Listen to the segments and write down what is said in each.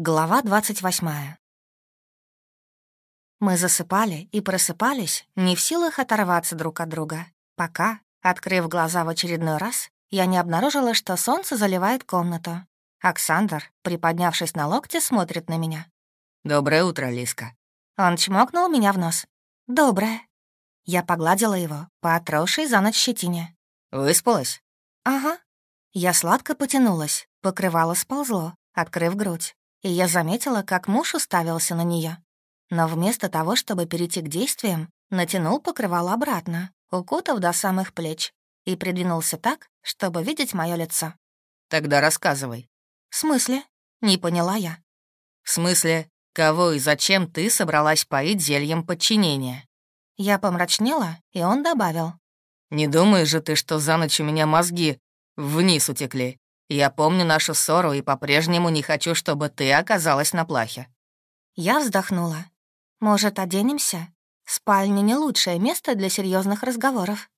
Глава 28. Мы засыпали и просыпались, не в силах оторваться друг от друга, пока, открыв глаза в очередной раз, я не обнаружила, что солнце заливает комнату. Оксандр, приподнявшись на локте, смотрит на меня. «Доброе утро, Лиска». Он чмокнул меня в нос. «Доброе». Я погладила его по отросшей за ночь щетине. «Выспалась?» «Ага». Я сладко потянулась, покрывало сползло, открыв грудь и я заметила, как муж уставился на нее. Но вместо того, чтобы перейти к действиям, натянул покрывало обратно, укутав до самых плеч, и придвинулся так, чтобы видеть мое лицо. «Тогда рассказывай». «В смысле?» — не поняла я. «В смысле, кого и зачем ты собралась поить зельем подчинения?» Я помрачнела, и он добавил. «Не думаешь же ты, что за ночь у меня мозги вниз утекли, я помню нашу ссору и по-прежнему не хочу, чтобы ты оказалась на плахе». Я вздохнула. «Может, оденемся? Спальня — не лучшее место для серьезных разговоров».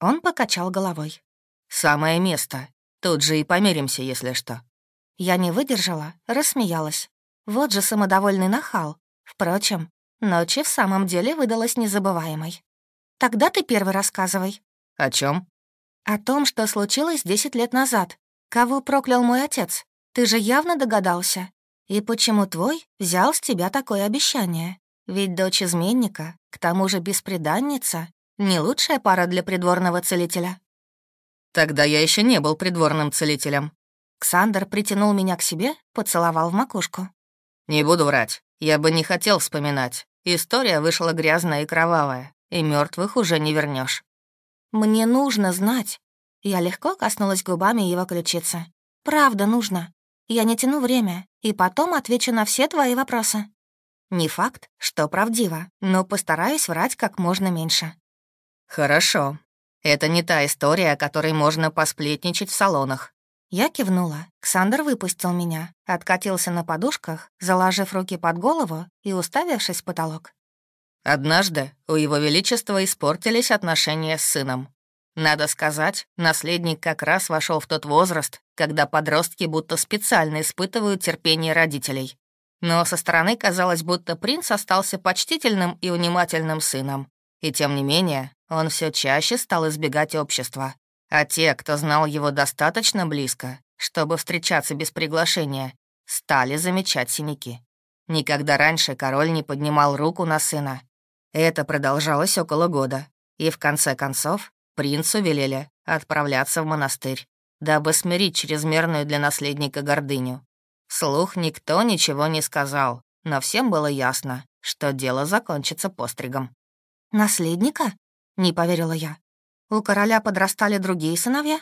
Он покачал головой. «Самое место. Тут же и помиримся, если что». Я не выдержала, рассмеялась. Вот же самодовольный нахал. Впрочем, ночь в самом деле выдалась незабываемой. «Тогда ты первый рассказывай». «О чем? «О том, что случилось 10 лет назад, Кого проклял мой отец? Ты же явно догадался. И почему твой взял с тебя такое обещание? Ведь дочь изменника, к тому же беспреданница, не лучшая пара для придворного целителя». «Тогда я еще не был придворным целителем». Ксандр притянул меня к себе, поцеловал в макушку. «Не буду врать, я бы не хотел вспоминать. История вышла грязная и кровавая, и мертвых уже не вернешь. «Мне нужно знать, я легко коснулась губами его ключицы. «Правда нужно. Я не тяну время, и потом отвечу на все твои вопросы». «Не факт, что правдиво, но постараюсь врать как можно меньше». «Хорошо. Это не та история, о которой можно посплетничать в салонах». Я кивнула. Ксандр выпустил меня, откатился на подушках, заложив руки под голову и уставившись в потолок. Однажды у Его Величества испортились отношения с сыном. Надо сказать, наследник как раз вошел в тот возраст, когда подростки будто специально испытывают терпение родителей. Но со стороны казалось, будто принц остался почтительным и внимательным сыном. И тем не менее, он все чаще стал избегать общества. А те, кто знал его достаточно близко, чтобы встречаться без приглашения, стали замечать синяки. Никогда раньше король не поднимал руку на сына. Это продолжалось около года. И в конце концов, принцу велели отправляться в монастырь, дабы смирить чрезмерную для наследника гордыню. Слух никто ничего не сказал, но всем было ясно, что дело закончится постригом. «Наследника?» — не поверила я. «У короля подрастали другие сыновья?»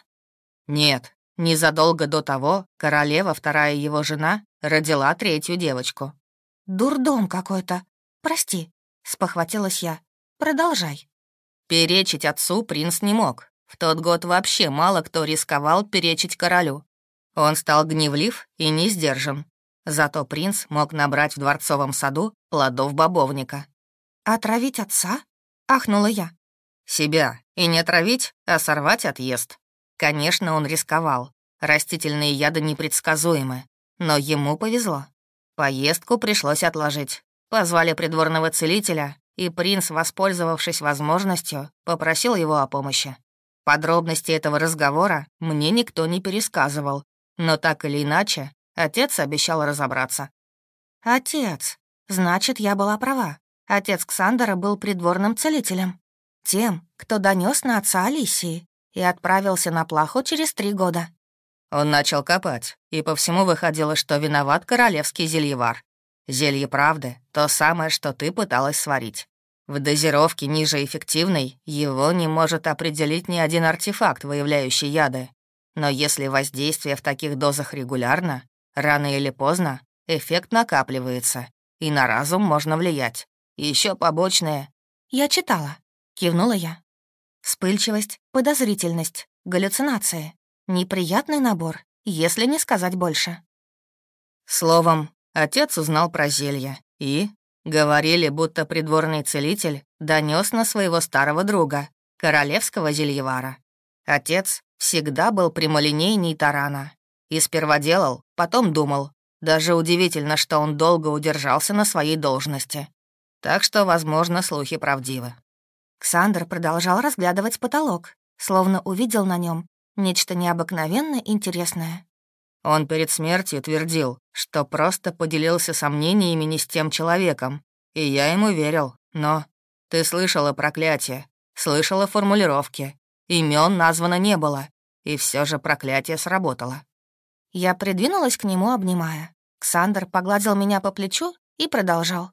«Нет, незадолго до того королева, вторая его жена, родила третью девочку». «Дурдом какой-то. Прости», — спохватилась я. «Продолжай». Перечить отцу принц не мог. В тот год вообще мало кто рисковал перечить королю. Он стал гневлив и не сдержан. Зато принц мог набрать в дворцовом саду плодов бобовника. «Отравить отца?» — ахнула я. «Себя. И не отравить, а сорвать отъезд». Конечно, он рисковал. Растительные яды непредсказуемы. Но ему повезло. Поездку пришлось отложить. Позвали придворного целителя, и принц, воспользовавшись возможностью, попросил его о помощи. Подробности этого разговора мне никто не пересказывал, но так или иначе отец обещал разобраться. «Отец, значит, я была права. Отец Ксандера был придворным целителем. Тем, кто донес на отца Алисии и отправился на плаху через три года». Он начал копать, и по всему выходило, что виноват королевский зельевар. Зелье правды — то самое, что ты пыталась сварить. В дозировке ниже эффективной его не может определить ни один артефакт, выявляющий яды. Но если воздействие в таких дозах регулярно, рано или поздно эффект накапливается, и на разум можно влиять. Еще побочные. «Я читала», — кивнула я. «Вспыльчивость, подозрительность, галлюцинации. Неприятный набор, если не сказать больше». Словом, Отец узнал про зелье и, говорили, будто придворный целитель донес на своего старого друга, королевского зельевара. Отец всегда был прямолинейней тарана. И сперва делал, потом думал. Даже удивительно, что он долго удержался на своей должности. Так что, возможно, слухи правдивы. Ксандр продолжал разглядывать потолок, словно увидел на нем нечто необыкновенно интересное. Он перед смертью твердил, что просто поделился сомнениями не с тем человеком. И я ему верил, но... Ты слышала проклятие, слышала формулировки. имен названо не было, и все же проклятие сработало. Я придвинулась к нему, обнимая. Ксандр погладил меня по плечу и продолжал.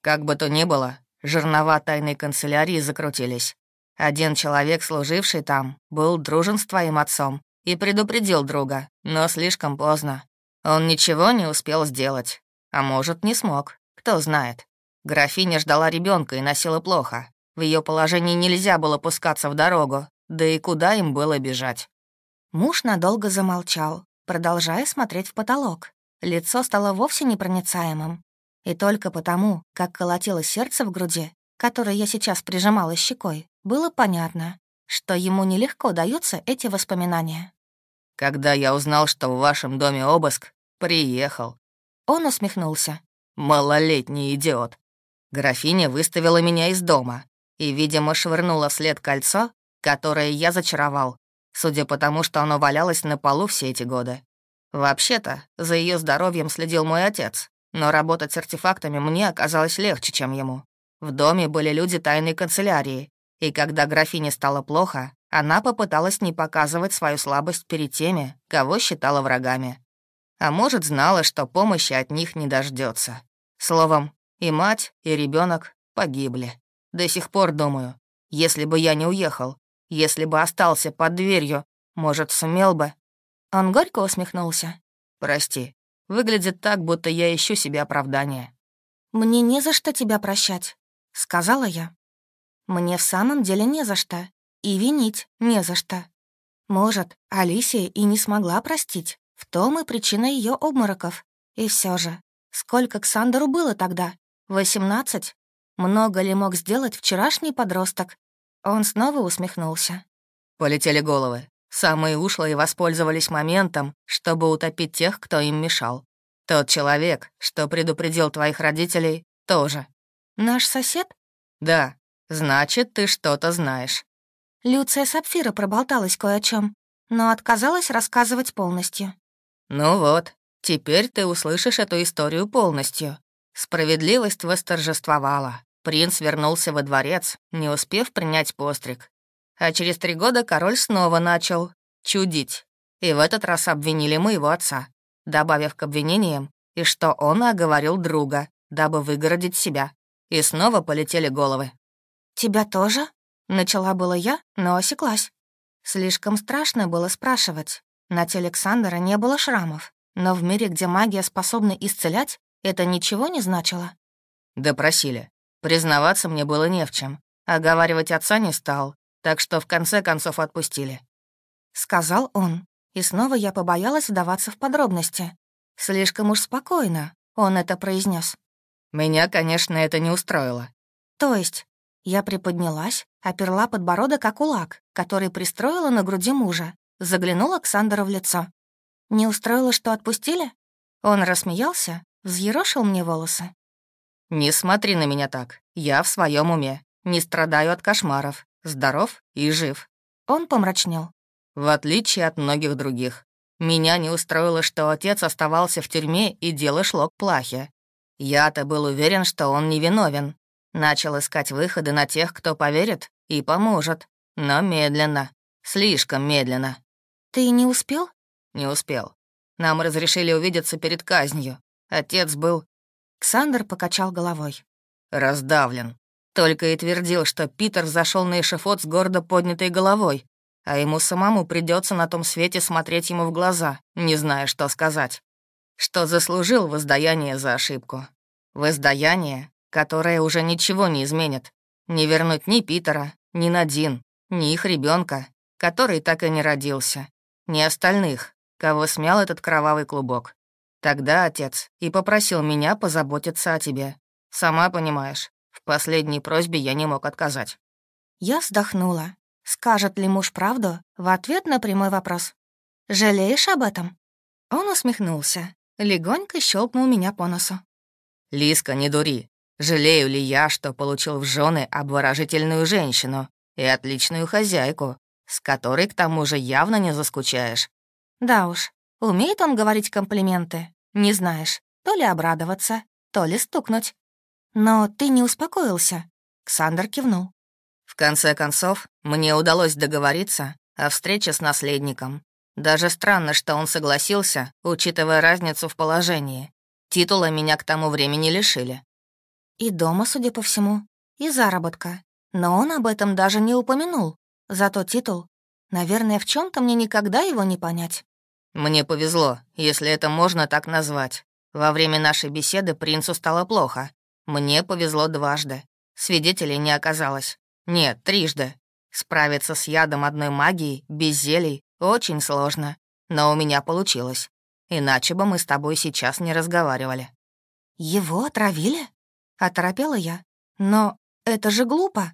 «Как бы то ни было, жернова тайной канцелярии закрутились. Один человек, служивший там, был дружен с твоим отцом и предупредил друга, но слишком поздно. Он ничего не успел сделать. А может, не смог, кто знает. Графиня ждала ребенка и носила плохо. В ее положении нельзя было пускаться в дорогу, да и куда им было бежать. Муж надолго замолчал, продолжая смотреть в потолок. Лицо стало вовсе непроницаемым. И только потому, как колотилось сердце в груди, которое я сейчас прижимала щекой, было понятно, что ему нелегко даются эти воспоминания. Когда я узнал, что в вашем доме обыск, приехал». Он усмехнулся. «Малолетний идиот. Графиня выставила меня из дома и, видимо, швырнула вслед кольцо, которое я зачаровал, судя по тому, что оно валялось на полу все эти годы. Вообще-то, за ее здоровьем следил мой отец, но работать с артефактами мне оказалось легче, чем ему. В доме были люди тайной канцелярии, и когда графине стало плохо, она попыталась не показывать свою слабость перед теми, кого считала врагами. А может, знала, что помощи от них не дождется. Словом, и мать, и ребенок погибли. До сих пор думаю, если бы я не уехал, если бы остался под дверью, может, сумел бы. Он горько усмехнулся. Прости, выглядит так, будто я ищу себе оправдание. «Мне не за что тебя прощать», — сказала я. «Мне в самом деле не за что и винить не за что. Может, Алисия и не смогла простить, в том и причина ее обмороков. И все же, сколько Ксандеру было тогда? 18? Много ли мог сделать вчерашний подросток? Он снова усмехнулся. Полетели головы. Самые ушлые воспользовались моментом, чтобы утопить тех, кто им мешал. Тот человек, что предупредил твоих родителей, тоже. Наш сосед? Да. Значит, ты что-то знаешь. Люция Сапфира проболталась кое о чем, но отказалась рассказывать полностью. «Ну вот, теперь ты услышишь эту историю полностью. Справедливость восторжествовала. Принц вернулся во дворец, не успев принять постриг. А через три года король снова начал чудить. И в этот раз обвинили моего отца, добавив к обвинениям, и что он оговорил друга, дабы выгородить себя. И снова полетели головы. «Тебя тоже?» Начала было я, но осеклась. Слишком страшно было спрашивать. На теле Александра не было шрамов, но в мире, где магия способна исцелять, это ничего не значило. Допросили. Признаваться мне было не в чем. Оговаривать отца не стал, так что в конце концов отпустили. Сказал он, и снова я побоялась вдаваться в подробности. Слишком уж спокойно он это произнес. Меня, конечно, это не устроило. То есть я приподнялась, оперла подбородок о кулак, который пристроила на груди мужа, заглянула Ксандеру в лицо. «Не устроила, что отпустили?» Он рассмеялся, взъерошил мне волосы. «Не смотри на меня так. Я в своем уме. Не страдаю от кошмаров. Здоров и жив». Он помрачнел. «В отличие от многих других. Меня не устроило, что отец оставался в тюрьме и дело шло к плахе. Я-то был уверен, что он невиновен. Начал искать выходы на тех, кто поверит и поможет, но медленно, слишком медленно. «Ты не успел?» «Не успел. Нам разрешили увидеться перед казнью. Отец был...» Ксандр покачал головой. «Раздавлен. Только и твердил, что Питер зашел на эшафот с гордо поднятой головой, а ему самому придется на том свете смотреть ему в глаза, не зная, что сказать. Что заслужил воздаяние за ошибку. Воздаяние, которые уже ничего не изменят. Не вернуть ни Питера, ни Надин, ни их ребенка, который так и не родился, ни остальных, кого смял этот кровавый клубок. Тогда отец и попросил меня позаботиться о тебе. Сама понимаешь, в последней просьбе я не мог отказать». Я вздохнула. Скажет ли муж правду в ответ на прямой вопрос? «Жалеешь об этом?» Он усмехнулся, легонько щелкнул меня по носу. «Лиска, не дури. Жалею ли я, что получил в жены обворожительную женщину и отличную хозяйку, с которой, к тому же, явно не заскучаешь?» «Да уж, умеет он говорить комплименты. Не знаешь, то ли обрадоваться, то ли стукнуть. Но ты не успокоился?» Ксандр кивнул. «В конце концов, мне удалось договориться о встрече с наследником. Даже странно, что он согласился, учитывая разницу в положении. Титула меня к тому времени лишили. И дома, судя по всему, и заработка. Но он об этом даже не упомянул. Зато титул... Наверное, в чем то мне никогда его не понять. Мне повезло, если это можно так назвать. Во время нашей беседы принцу стало плохо. Мне повезло дважды. Свидетелей не оказалось. Нет, трижды. Справиться с ядом одной магии, без зелий, очень сложно. Но у меня получилось. Иначе бы мы с тобой сейчас не разговаривали. «Его отравили?» — оторопела я. «Но это же глупо.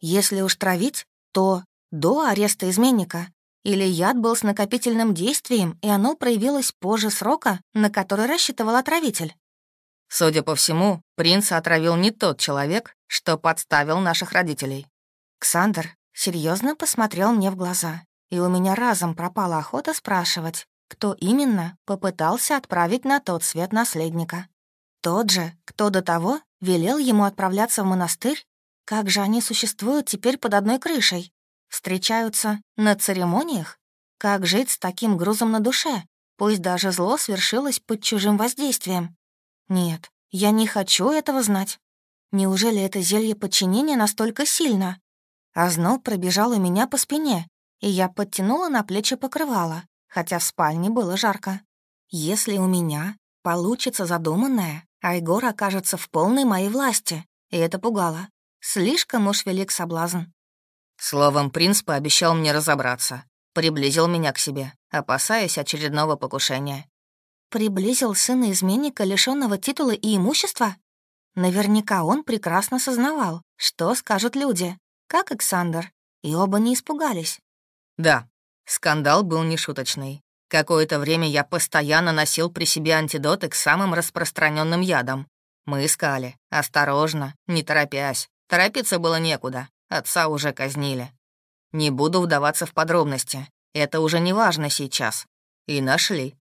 Если уж травить, то до ареста изменника. Или яд был с накопительным действием, и оно проявилось позже срока, на который рассчитывал отравитель». «Судя по всему, принца отравил не тот человек, что подставил наших родителей». Ксандр серьезно посмотрел мне в глаза, и у меня разом пропала охота спрашивать, кто именно попытался отправить на тот свет наследника. Тот же, кто до того велел ему отправляться в монастырь? Как же они существуют теперь под одной крышей? Встречаются на церемониях? Как жить с таким грузом на душе? Пусть даже зло свершилось под чужим воздействием. Нет, я не хочу этого знать. Неужели это зелье подчинения настолько сильно? Озноб пробежал у меня по спине, и я подтянула на плечи покрывало, хотя в спальне было жарко. Если у меня получится задуманное, Айгор окажется в полной моей власти, и это пугало. Слишком уж велик соблазн. Словом, принц пообещал мне разобраться. Приблизил меня к себе, опасаясь очередного покушения. Приблизил сына изменника, лишенного титула и имущества? Наверняка он прекрасно сознавал, что скажут люди, как Александр, и оба не испугались. Да, скандал был нешуточный. Какое-то время я постоянно носил при себе антидоты к самым распространенным ядам. Мы искали, осторожно, не торопясь. Торопиться было некуда, отца уже казнили. Не буду вдаваться в подробности, это уже не важно сейчас. И нашли.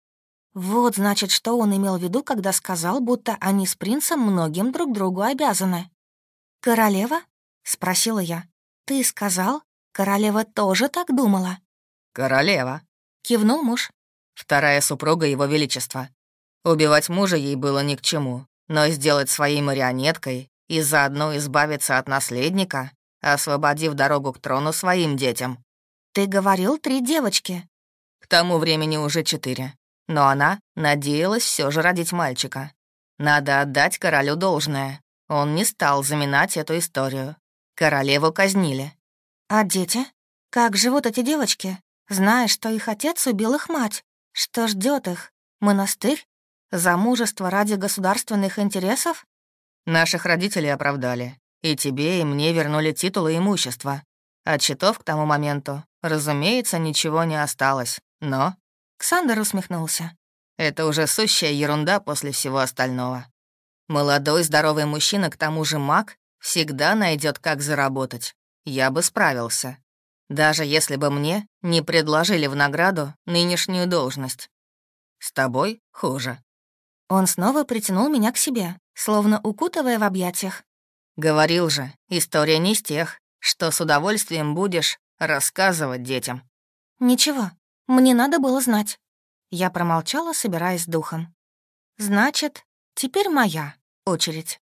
Вот, значит, что он имел в виду, когда сказал, будто они с принцем многим друг другу обязаны. «Королева?» — спросила я. «Ты сказал, королева тоже так думала?» «Королева», — кивнул муж вторая супруга Его Величества. Убивать мужа ей было ни к чему, но сделать своей марионеткой и заодно избавиться от наследника, освободив дорогу к трону своим детям. «Ты говорил три девочки?» К тому времени уже четыре. Но она надеялась все же родить мальчика. Надо отдать королю должное. Он не стал заминать эту историю. Королеву казнили. «А дети? Как живут эти девочки? Знаешь, что их отец убил их мать?» Что ждет их? Монастырь? Замужество ради государственных интересов? Наших родителей оправдали. И тебе, и мне вернули титулы и имущество. От счетов к тому моменту, разумеется, ничего не осталось. Но...» Ксандер усмехнулся. «Это уже сущая ерунда после всего остального. Молодой здоровый мужчина, к тому же маг, всегда найдет, как заработать. Я бы справился даже если бы мне не предложили в награду нынешнюю должность. С тобой хуже». Он снова притянул меня к себе, словно укутывая в объятиях. «Говорил же, история не из тех, что с удовольствием будешь рассказывать детям». «Ничего, мне надо было знать». Я промолчала, собираясь с духом. «Значит, теперь моя очередь».